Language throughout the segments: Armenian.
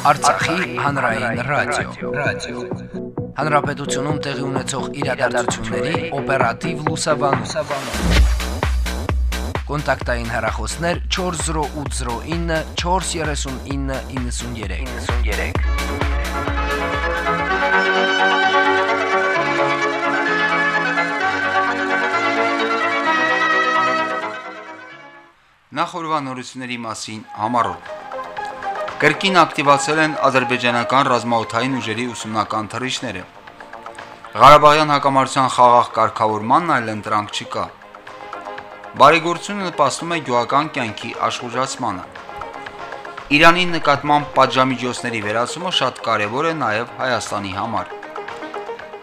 Արցախի հանրային ռադիո, ռադիո։ Հանրապետությունում տեղի ունեցող իրադարձությունների օպերատիվ լուսաբանում։ Կոնտակտային հեռախոսներ 40809 43993։ 93 Նախորդ նորությունների մասին համառոտ։ Կրկին ակտիվացել են ադրբեջանական ռազմաօթային ուժերի ուսումնական թռիչքները։ Ղարաբաղյան հակամարտության խաղաղ կարգավորմանն այլընտրանք չկա։ Բարեգործությունը նպաստում է գյուղական կյանքի աշխուժացմանը։ Իրանի նկատմամբ պատժամիջոցների վերացումը շատ կարևոր է նաև Հայաստանի համար։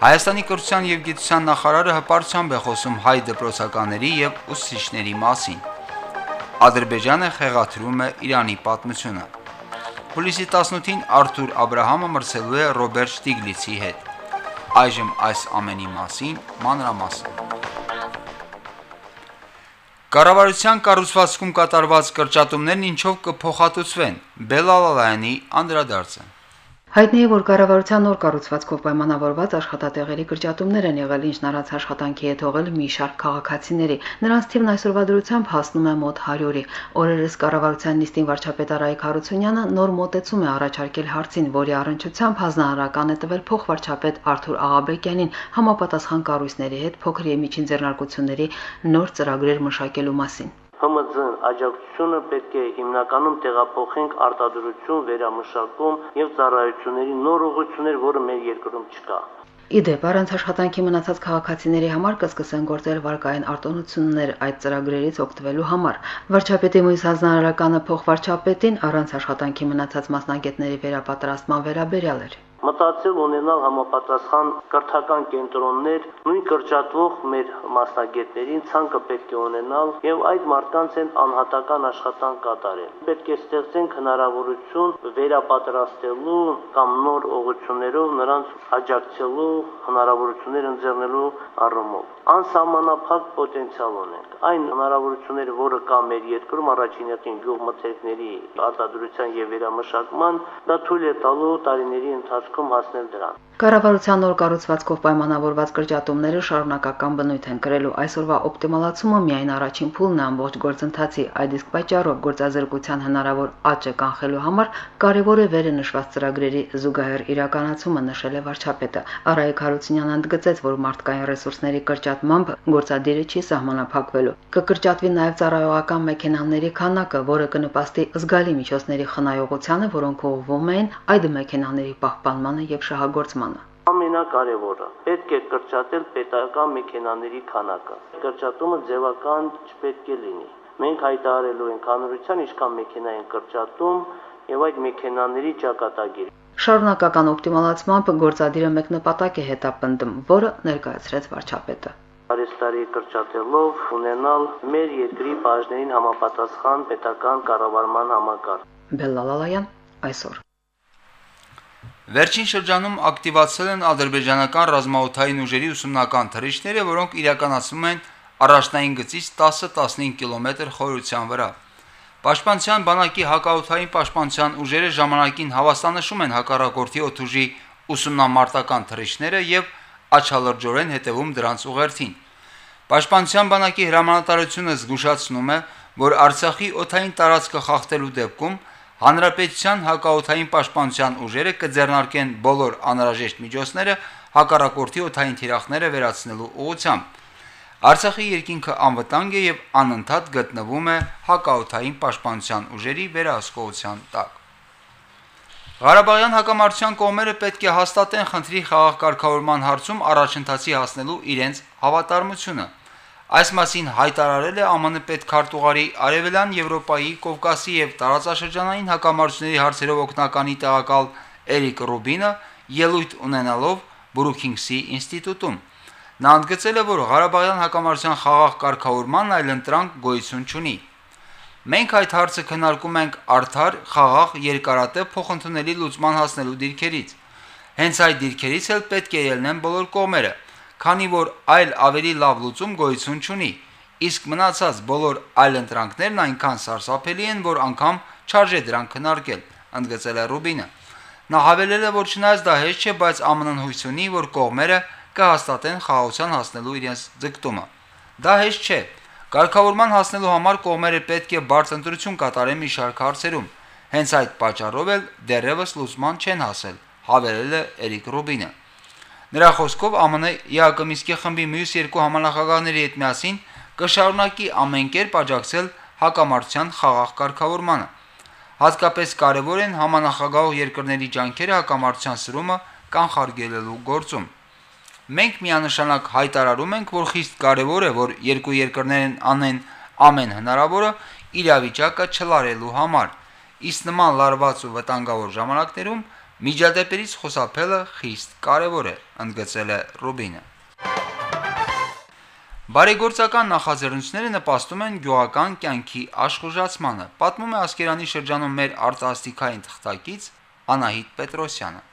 Հայաստանի կրթության եւ գիտության նախարարը հպարտությամբ է խոսում հայ դպրոցականների եւ ուսուցիչների մասին։ Ադրբեջանը խեղաթյուրում է Իրանի պատմությունը։ Հուլիսի 18-ին Արթուր Աբ รา համը մրցելու է Ռոբերտ Շտիգլիցի հետ։ Այժմ այս ամենի մասին մանրամասն։ Կառավարության կառուցվածքում կատարված կրճատումներն ինչով կփոխհատուցվեն։ Բելալալայանի անդրադարձը։ Հայտնի է, որ կառավարության նոր կառուցվածքով պայմանավորված աշխատատեղերի կրճատումներ են եղել, ինչն առանց աշխատանքի է թողել մի շարք քաղաքացիների։ Նրանց թիվն այսօրվա դրությամբ հասնում է մոտ 100-ի։ Օրերս կառավարության նիստին վարչապետ Արայիկ Հարությունյանը նոր մոտեցում է առաջարկել հարցին, որի առընչությամբ հանձնարարական է տվել փոխվարչապետ Արթուր Աղաբեկյանին համապատասխան կառույցների հետ փոքր եւ միջին ձեռնարկությունների նոր ծրագրեր մշակելու մասին։ ՀՄԶ աջակցությունը պետք է հիմնականում տեղափոխենք արտադրություն, վերամշակում եւ ծառայությունների նոր ուղղություններ, որը մեր երկրում չկա։ Իդեպ առանց աշխատանքի մնացած քաղաքացիների համար կսկսեն գործել վարկային արտոնություններ այդ ծրագրերից օգտվելու համար։ Վարչապետի մույս հանձնարարականը փոխվարչապետին առանց աշխատանքի մնացած մասնագետների վերապատրաստման վերաբերյալ էր մտածել ունենալ համապատասխան կրթական կենտրոններ, նույն կրճատվող մեր մասնագետներին ցանկը պետք է ունենալ եւ այդ մարդկանց են անհատական աշխատանք կատարել։ Պետք է ստեղծենք հնարավորություն վերապատրաստելու կամ նոր ուղղություններով նրանց աջակցելու հնարավորություններ ընձեռնելու առումով։ Անսահմանափակ պոտենցիալ ունենք։ Այն հնարավորությունները, որը կա մեր երկրում առաջինյակին գյուղմթերքների արտադրության եւ վերամշակման, դա թույլ է տալու տարիների ընթացքում հասնել դրան։ Կառավարության նոր կառուցվածքով պայմանավորված կրճատումները շարունակական բնույթ են կրելու։ Այսօրվա օպտիմալացումը միայն առաջին փուլն է ամբողջ գործընթացի, այդ իսկ պատճառով գործազրկության հնարավոր աճը կանխելու համար կարևոր է վերը նշված ծրագրերի զուգահեռ իրականացումը նշել է վարչապետը։ Արայիկ Հարությունյանը ընդգծեց, որ մարդկային ռեսուրսների կրճատմամբ գործադիրը չի սահմանափակվելու։ Կկրճատվի նաև ծառայողական մեքենաների քանակը, որը կնպաստի զգալի միջոցների խնայողությանը, որոնք ուղղվում են այդ մեքենաների պահպանմանը եւ շահագործմանը ամենակարևորը պետք է կրճատել պետական մեքենաների քանակը կրճատումը ձևական չպետք է լինի մենք հայտարարելու ենք հանրության ինչքան մեքենա են կրճատում եւ այդ մեքենաների ճակատագիր Շարունակական օպտիմալացմամբ գործադիրը մեկ նպատակ է հետապնդում, որը ներկայացրեց վարչապետը արեստարի կրճատելով ունենալ մեր երկրի բաժներին համապատասխան պետական կառավարման համակարգ։ Բելլալալայան այսօր Վերջին շրջանում ակտիվացել են ադրբեջանական ռազմաօթային ուժերի ուսումնական թռիչքները, որոնք իրականացվում են առաջնային գծից 10-15 կիլոմետր խորության վրա։ Պաշտպանության բանակի հակաօթային պաշտպանության ուժերը ժամանակին հավաստանշում են հակառակորդի օթուժի ուսումնամարտական թռիչքները եւ աչալրջորեն հետևում դրանց ուղերձին։ Պաշտպանության բանակի հրամանատարությունը զգուշացնում է, որ Արցախի օթային տարածքը խախտելու դեպքում Հանրապետության հակաօթային պաշտպանության ուժերը կձեռնարկեն բոլոր անհրաժեշտ միջոցները հակառակորդի օթային թիրախները վերացնելու ուղղությամբ։ Արցախի երկինքը անվտանգ է եւ անընդհատ գտնվում է հակաօթային պաշտպանության ուժերի վերահսկողության տակ։ Ղարաբաղյան հակամարտության կողմերը պետք է հաստատեն խնդրի խաղաղ կարգավորման հարցում առաջընթացի հասնելու իրենց հավատարմությունը։ Այս մասին հայտարարել է ԱՄՆ պետքարտուղարի Արևելյան Եվրոպայի, Կովկասի եւ տարածաշրջանային հակամարտությունների հարցերով օգնականի տեղակալ Էրիկ Ռուբինը ելույթ ունենալով Բրուքինգսի ինստիտուտում։ Նա ընդգծել է, որ Ղարաբաղյան հակամարտության խաղաղ կարգավորման այլընտրանք գոյություն չունի։ Մենք այդ հարցը քննարկում ենք արդար, խաղաղ, երկարատև փոխընդունելի լուծման հասնելու դիրքերից։ Հենց այդ դիրքերից էլ պետք է ելնեն բոլոր կողմերը, քանի որ այլ ավելի լավ լուծում գոյություն չունի։ Իսկ մնացած բոլոր այլ ընտրանքներն այնքան սարսափելի են, որ անգամ չարժե դրանք քննարկել, ընդգծել է Ռուբինը։ Նա հավելել է, որ չնայած դա հեշտ չէ, բայց ԱՄՆ-ն հույս ունի, որ կողմերը կհաստատեն խաղաղության հասնելու իրենց ձգտումը։ Դա հեշտ չէ։ Կարգավորման հասնելու համար կողմերը պետք է բարձ ընտրություն կատարեն մի շարք հարցերում։ Հենց այդ պատճառով էլ դեռևս լուսման չեն հասել, հավելել է Էրիկ Ռուբինը։ Նրա խոսքով ԱՄՆ ԵԱԿ Միսկի խմբի մյուս երկու համանախագահների հետ միասին կշարունակի ամեն կերպ աջակցել հակամարտության խաղաղ կարգավորմանը։ Հատկապես կարևոր են համանախագահող երկրների ջանքերը հակամարտության սրումը կանխարգելելու գործում։ Մենք միանշանակ հայտարարում ենք, որ խիստ կարևոր է, որ երկու երկրներն անեն ամեն հնարավորը իրավիճակը չլարելու համար։ Իսկ նման լարված ու վտանգավոր ժամանակներում միջադեպերից խոսափելը խիստ կարևոր է, ընդգծել է Ռուբինը։ Բարեգործական նախաձեռնությունները նպաստում են գյուղական կյանքի աշխուժացմանը, պատմում է Ասկերանի շրջանում մեր արտասթիկային թղթակից Անահիտ Պետրոսյանը։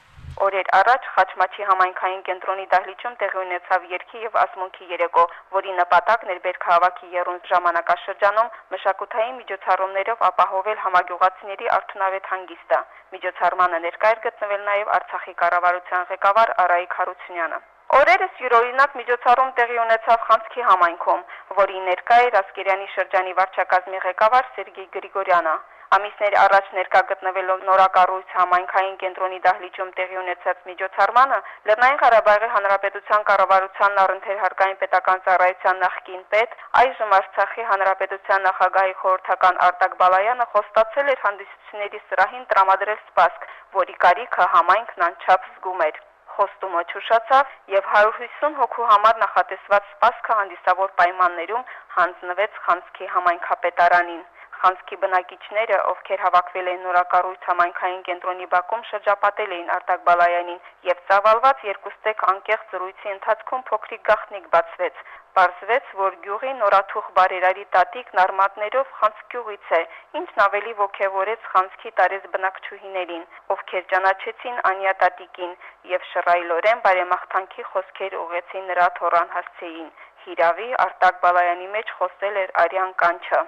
Օրեր առաջ Խաչմաչի համայնքային կենտրոնի դահլիճում տեղի ունեցավ երկի եւ ասմունքի երեկո, որի նպատակն էր Բերքահավաքի երուն ժամանակաշրջանում մշակութային միջոցառումներով ապահովել համագյուղացիների արդյունավետ հանգիստը։ Միջոցառմանը ներկա էր գտնվել նաեւ Արցախի կառավարության ղեկավար Արայիկ Հարությունյանը։ Օրերս յուրօրինակ միջոցառում տեղի ունեցավ Խանցքի համայնքում, որի ներկա էր Ասկերյանի շրջանի վարչակազմի ղեկավար Սերգեյ Գրիգորյանը։ Ամիսներ առաջ ներկա գտնվելով նորակառույց համայնքային կենտրոնի դահլիճում տեղի ունեցած միջոցառմանը Լեռնային Ղարաբաղի Հանրապետության կառավարության առընթեր հարկային պետական ծառայության նախկին պետ, այժմ Արցախի Հանրապետության նախագահի խորհրդական Արտակ Բալայանը խոստացել էր հանդիսությունների սրահին տրամադրել սպասք, որի կարիքը համայնքն անչափ զգում էր. Խոստումը ճուշացավ եւ 150 հոգու համար նախատեսված սպասքը հանդիսավոր պայմաններում հանձնվեց Խանցքի համայնքապետարանին։ Խանցքի բնակիչները, ովքեր հավաքվել էին նորակառույց համայնքային կենտրոնի բակում, շրջապատել էին Արտակ Բալայանին եւ ծավալված երկուստեք անկեղծ զրույցի ընթացքում փոքրիկ գախնիկ բացվեց։ Պարզվեց, որ գյուղի նորաթուխ բարերարի տատիկն արմատներով Խանցկյուղից է, ինչն ավելի ողջևորեց Խանցքի տարեց բնակչուհիներին, ովքեր ճանաչեցին Անյա տատիկին եւ շռայլորեն բարեմաղթանքի խոսքեր ուղեցին նրա թորան հասցեին։ Հիրավի Արտակ Բալայանի մեջ խոսել էր արյան կանչը։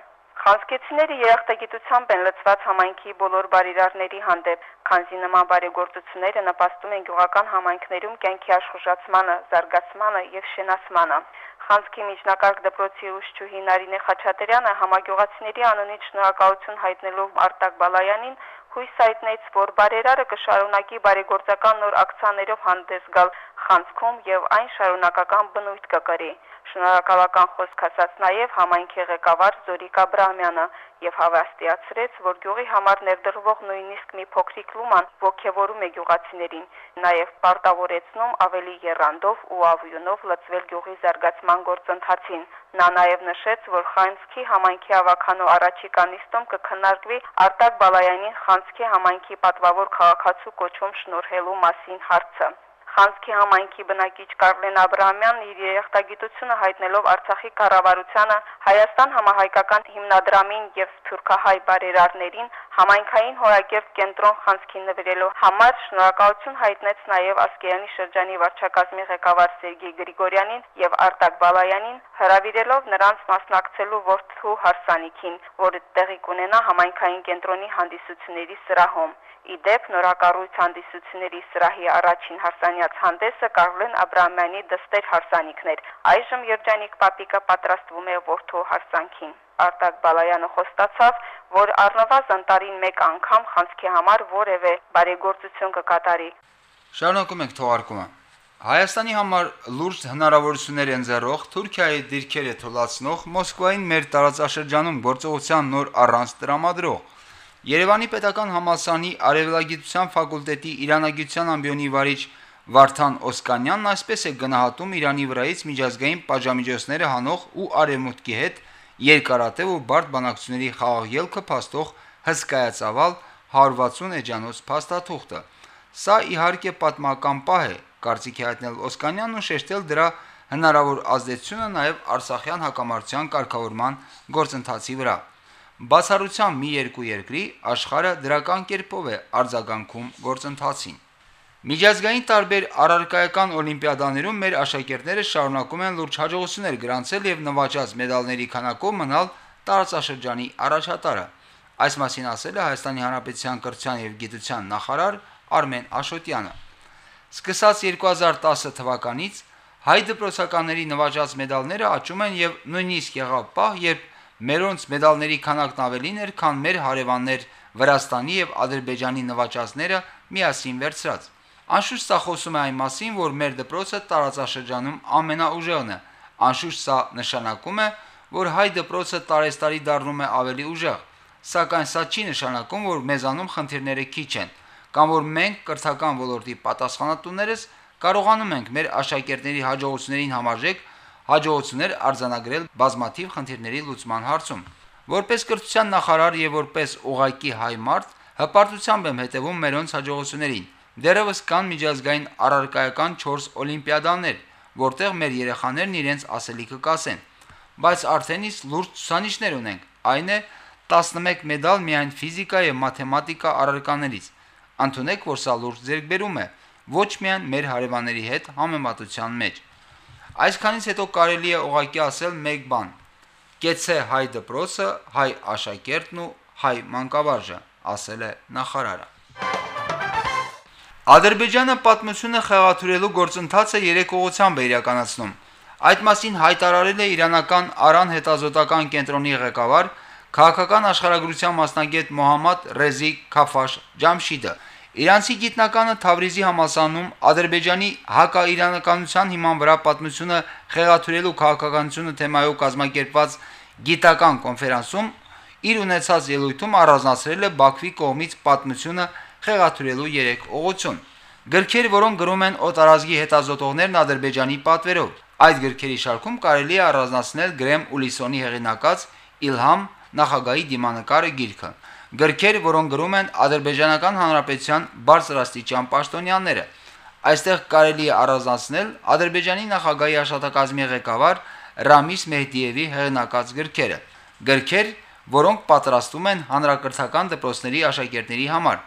Խանսկեցիները երախտագիտությամբ են լծված համայնքի բոլոր բարիրարների հանդեպ, քանզի նման բարեգործությունները նպաստում են գյուղական համայնքներում կյանքի աշխուժացմանը, զարգացմանը եւ շենացմանը։ Խանսկի միջնակարգ դպրոցի ուսչուհի Նարինե Խաչատրյանը համագյուղացիների անունից շնորհակալություն հայտնելով Արտակ Բալայանին հույս հայտնեց, որ բարերարը կշարունակի բարեգործական նոր ակցիաներով հանդես գալ Խանցքում եւ այն շարունակական բնույթ կկրի։ Շնորհակալական խոսք ասաց նաև համայնքի ղեկավար Զորիկ Աբրահամյանը եւ հավաստիացրեց, որ գյուղի համար ներդրվող նույնիսկ մի փոքրիկ լուման ողջևորում է գյուղացիներին, նաև պարտավորեցնում ավելի երանդով ու ավյունով լծվել գյուղի զարգացման գործընթացին։ Նա նաև նշեց, որ Խանցքի համայնքի ավականու առաջիկա նիստում կքննարկվի Արտակ Բալայանին Խանցքի համայնքի պատվավոր քաղաքացու կոչում շնորհելու մասին հարցը։ Խանսքի համայնքի բնակիչ Կարլեն Աբրամյանն իր երախտագիտությունը հայտնելով Արցախի կառավարությանը Հայաստան համահայկական հիմնադրամին եւ Սփյուռքահայ բարերարներին համայնքային հորակերտ կենտրոն Խանսքին նվիրելու համար շնորհակալություն հայտնեց նաեւ Ասկերանի շրջանի վարչակազմի ղեկավար Սերգեյ Գրիգորյանին եւ Արտակ Բալայանին հրավիրելով նրանց մասնակցելու ворթու հարսանիքին, որը տեղի կունենա համայնքային կենտրոնի հանդիսությունների սրահում։ Իդեպ նորակառույց հանդիսությունների սրահի առաջին հարսանյաց հանդեսը Կարլեն Աբրամյանի դստեր հարսանիքներ։ Այժմ երջանիկ պապիկը պատրաստվում է որդու հարսանքին։ Արտակ Բալայանը խոստացավ, որ առնվազն տարին մեկ անգամ խանցքի համար որևէ բարեգործություն կկատարի։ Շարունակում ենք թողարկումը։ Հայաստանի համար լուրջ հնարավորություններ են ձեռող Թուրքիայի դիրքերը թոլացնող Մոսկվային մեր տարածաշրջանում գործողության նոր առանց տրամադրող Երևանի Պետական համալսարանի Արևելագիտության ֆակուլտետի Իրանագիտության ամբիոնի վարիչ Վարդան Օսկանյանն այսպես է գնահատում Իրանի վրայից միջազգային պատժամիջոցները հանող ու արևմուտքի հետ երկարատև ու բարդ բանակցությունների խաղաղ ելքը փաստող հսկայածավալ 160 էջանոց փաստաթուղթը։ Սա իհարկե պատմական պահ է, կարծիքի հայտնել Օսկանյանն ու շեշտել դրա հնարավոր ազդեցությունը նաև Արցախյան հակամարտության կարգավորման գործընթացի վրա բացառությամբ մի երկու երկրի աշխարհը դրական կերպով է արձագանքում գործընթացին։ Միջազգային տարբեր առարկայական օլիմպիադաներում մեր աշակերտները շարունակում են լուրջ հաջողություններ գրանցել եւ նվաճած մեդալների քանակով մնալ տարածաշրջանի առաջատարը։ Այս մասին ասել է Հայաստանի Հանրապետության կրթության եւ գիտության նախարար Արմեն Աշոտյանը։ Սկսած 2010 թվականից հայ դպրոցականների նվաճած մեդալները աճում են եւ նույնիսկ եղավ պահ, երբ մերոնց մեդալների քանակն ավելին էր, քան մեր հարևաններ Վրաստանի եւ Ադրբեջանի նվաճածները միասին վերցրած։ Անշուշտ սա խոսում է այն մասին, որ մեր դպրոցը տարածաշրջանում ամենաուժեղն է։ Անշուշտ սա նշանակում է, որ հայ դպրոցը տարեստարի դառնում է ավելի ուժեղ, սակայն սա չի նշանակում, որ մեզանում խնդիրները քիչ են, կամ որ մենք կրթական ոլորտի պատասխանատուներս կարողանում ենք մեր աշակերտների հաջողություններին համարժեք հաջողություններ արձանագրել բազմաթիվ խնդիրների լուծման հարցում։ Որպես կրթության նախարար եւ որպես ուղակի հայ մարդ հպարտությամբ եմ հետևում մերոնց հաջողություններին։ Դերևս կան միջազգային առարկայական 4 օլիմպիադաներ, որտեղ մեր երեխաներն իրենց ասելիքը կասեն բայց արդեն իսկ լուրջ ցուցանիշներ ունենք։ Այն է 11 մեդալ միայն ֆիզիկա եւ մաթեմատիկա առարկաներից։ Անտունեք, որ սա լուրջ ձեռքբերում է ոչ միայն մեր հարևանների հետ համեմատության մեջ։ Այսքանից հետո կարելի է ուղղակի ասել մեկ բան. Կեցե հայ դպրոցը, հայ աշակերտն ու հայ մանկավարժը, ասել է նախարարը։ Ադրբեջանը պատմությունը խեղաթյուրելու գործընթացը երեք ուղղությամբ է իրականացնում։ Այդ մասին հայտարարել է իրանական Արան հետազոտական կենտրոնի ղեկավար քաղաքական աշխարհագրության մասնագետ Մոհամմադ Ռեզի Քաֆաշ Ջամշիդը։ Իրանցի գիտնականը Թավրիզի համալսանում Ադրբեջանի հակաիրանականության հիման վրա պատմությունը խեղաթյուրելու քաղաքականությունը թեմայով կազմակերպված գիտական կոնֆերանսում իր ունեցած ելույթում առանձնացրել է Բաքվի կողմից պատմությունը խեղաթյուրելու 3 ուղղություն։ Գրքեր, որոնք գրում են օտարազգի հետազոտողներն Ադրբեջանի պատվերով։ Այդ գրքերի շարքում կարելի է առանձնացնել Գրեմ Ուլիսոնի հեղինակած Իլհամ նախագահի դիմանկարը գիրքը։ Գրքեր, որոնք գրում են Ադրբեջանական Հանրապետության բարձրաստիճան պաշտոնյաները։ Այստեղ կարելի է առանձնացնել Ադրբեջանի նախագահի աշխատակազմի ղեկավար Ռամիս Մեհդիևի հեղինակած գրքերը։ Գրքեր, որոնք պատրաստում են հանրակրթական դպրոցների աշակերտների համար։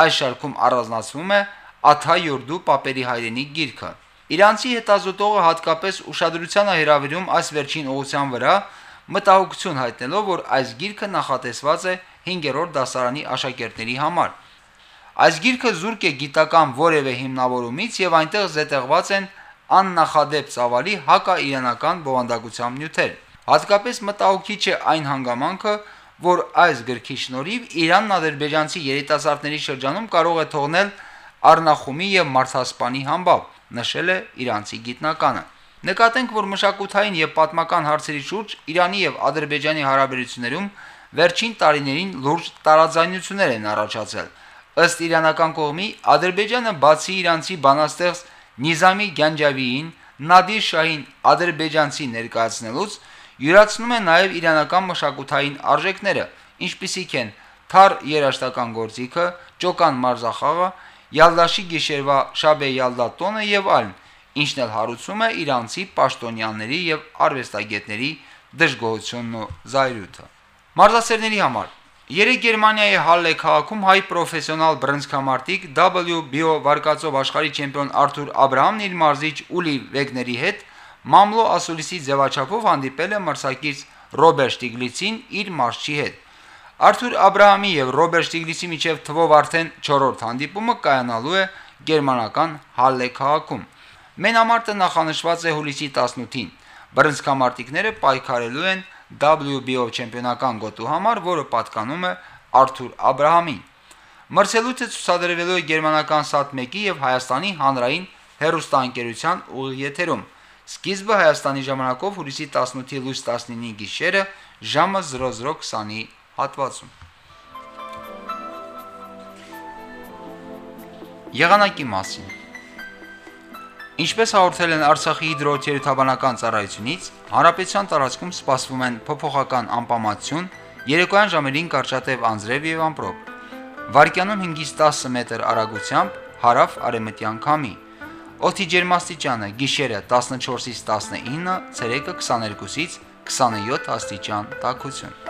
Այս շարքում առանձնացվում է Աթա Յուրդու Պապերի հայրենի գիրքը։ Իրանցի հետազոտողը հատկապես ուշադրության է հրավիրում այս վերջին ուղղության վրա, մտահոգություն հայտնելով, որ այս գիրքը նախատեսված է 5-րդ դասարանի աշակերտների համար։ Այս գիրքը զուրկ է գիտական որևէ հիմնավորումից եւ այնտեղ զետեղված են աննախադեպ ծավալի հակաիրանական բովանդակության նյութեր։ Հատկապես մտահոգիչ է այն հանգամանքը, որ այս գրքի շնորհիվ Իրանն ադրբեջանցի երիտասարդների շրջանում կարող է թողնել Արնախումի եւ Մարթասպանի համբավ նշել է իրանցի գիտնականը։ Նկատենք, որ մշակութային եւ պատմական հարցերի շուրջ Իրանի եւ Ադրբեջանի հարաբերություններում վերջին տարիներին լուրջ տարաձայնություններ են առաջացել։ Ըստ իրանական կողմի Ադրբեջանը բացի իրանցի բանաստեղծ Նիզամի Գանջավիին Նադիր Շահին ադրբեջանցի ներկայացնելուց յուրացնում է նաև իրանական մշակութային արժեքները, ինչպիսիք են թար երաշտական գործիքը, ճոկան մարզախաղը, Յալդաշի գիշերվա Շաբե Յալդա տոնը եւ այլն, ինչն էլ հարուցում է իրանցի պաշտոնյաների եւ արվեստագետների դժգոհությունն ու զայրույթը։ Մարզասերների համար. Երեք Գերմանիայի Հալլե քաղաքում հայ պրոֆեսիոնալ բռնցքամարտիկ W Bio վարկածով աշխարհի չեմպիոն Արթուր Աբրահամն իր մարզիչ Ուլի Վեգների հետ Մամլո ասուլիսի ձևաչափով հանդիպել է մրցակից Ռոբերտ Շտիգլիցին իր մարզչի հետ։ Արթուր Աբրահամի եւ Ռոբերտ Շտիգլիցի միջև թվով արդեն 4-րդ հանդիպումը կայանալու է Գերմանական Հալլե քաղաքում։ Մենամարտը նախանշված է հուլիսի 18-ին։ Բռնցքամարտիկները պայքարելու են WBO չեմպիոնական գոտու համար, որը պատկանում է Արթուր Աբ รา համին։ Մրցելույթը ցուցադրվելու է գերմանական Սատ 1-ի եւ Հայաստանի հանրային հերոստանգերության ուղի եթերում։ Սկիզբը Հայաստանի ժամանակով հուլիսի 18-ի լույս 19-ի գիշերը ժամը 00:20-ի հատվածում։ Եղանակի մասին Ինչպես հաղորդել են Արցախի հիդրոթերապևտաբանական ծառայությունից, հարաբեցյան տարածքում սպասվում են փոփոխական անպամատություն, երեկոյան ժամերին կարճատև անձրև եւ ամպրոպ։ Վարկյանում 5-ից 10 մետր արագությամբ հարավ արևմտյան քամի։ Օդի ջերմաստիճանը՝ գիշերը 14-ից 19, ցերեկը 22-ից 27 աստիճան տաքություն։